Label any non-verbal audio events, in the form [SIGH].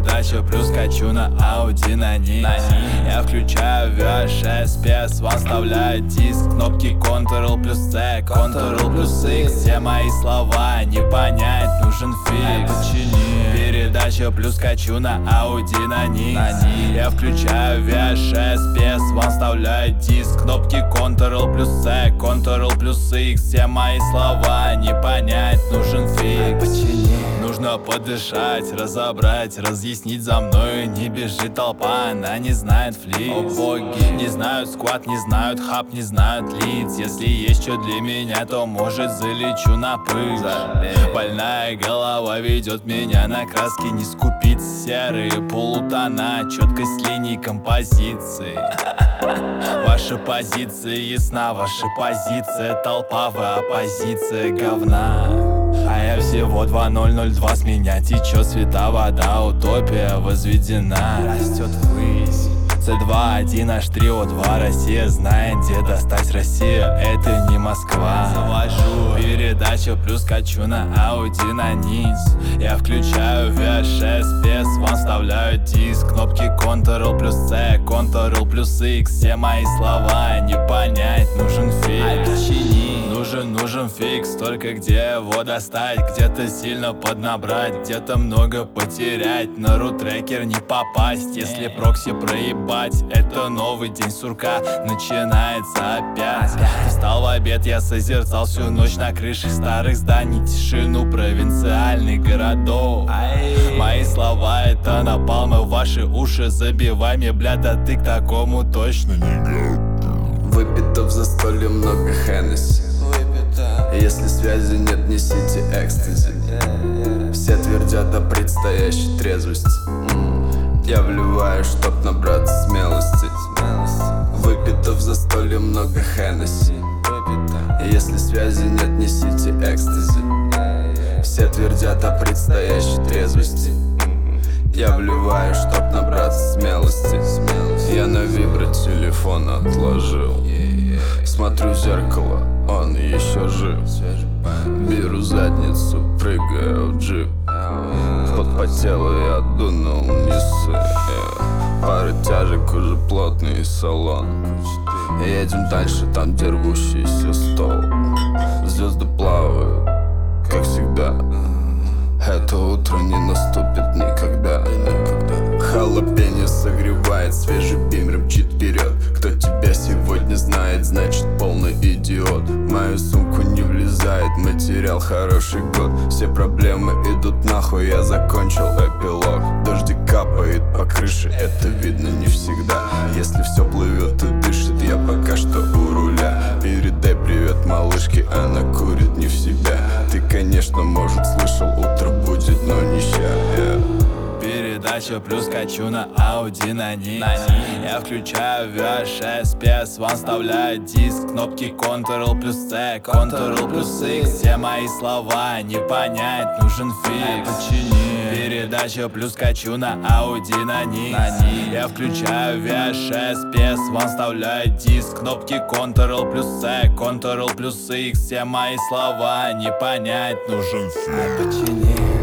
Передача плюс качу на Audi на ней. Я включаю VHS, вам вставляю диск. Кнопки Ctrl плюс C, Ctrl плюс X. Все мои слова? Не понять, нужен фикс. Передача плюс качу на Audi на ней. Я включаю VHS, вам вставляю диск. Кнопки Ctrl плюс C, Ctrl плюс X. Все мои слова? Не понять, нужен фикс Нужно подышать, разобрать, разъяснить за мною Не бежит толпа, она не знает флиц О боги, не знают сквад, не знают хаб, не знают лиц. Если есть что для меня, то может залечу на пыль. Больная голова ведет меня на краски. Не скупить серые полутона, четкость линий композиции. [LAUGHS] Ваша позиция ясна, ваша позиция толпа, вы оппозиция говна а я всего 2002 С меня течет света вода Утопия возведена? Растет ввысь C2, 1, H3, O2 Россия знает, где достать Россия Это не Москва. Завожу. Передачу, плюс качу на Audi на низ. Я включаю VHS, без вам вставляю диск. Кнопки Ctrl плюс C, Ctrl плюс X. Все мои слова не понять, нужен нужен фикс, только где его достать? Где-то сильно поднабрать, где-то много потерять. На рутрекер не попасть, если прокси проебать. Это новый день сурка, начинается опять. Встал в обед, я созерцал всю ночь на крышах старых зданий. Тишину провинциальных городов. Мои слова это напалмы ваши уши Забивай мне, бля, да ты к такому точно не готов. Выпито в застолье много Хеннесси Если связи нет, несите экстази. Все твердят о предстоящей трезвости. Я вливаю, чтоб набраться смелости. Выпито в застолье много Хеннесси. Если связи нет, несите экстази. Все твердят о предстоящей трезвости. Я вливаю, чтоб набраться смелости. Я на вибро телефон отложил Смотрю в зеркало, он еще жив. Беру задницу, прыгаю в джип. Подпотел и я дунул нисы. Э. Пара тяжек, уже плотный салон. Едем дальше, там где рвущийся стол хороший год. Все проблемы идут нахуй, я закончил эпилог. Дождик капает по крыше, это видно не всегда. Если все плывет и дышит, я пока что у руля. Передай привет малышке, она курит не в себя. Ты, конечно, может, слышал, Передача плюс качу на Audi на ней Я включаю VHS, спец, вам вставляю диск. Кнопки Ctrl плюс C, Ctrl плюс X. Все мои слова не понять, нужен фикс. Передача плюс качу на Audi на ней Я включаю VHS, спец, вам вставляю диск. Кнопки Ctrl плюс C, Ctrl плюс X. Все мои слова не понять, нужен фикс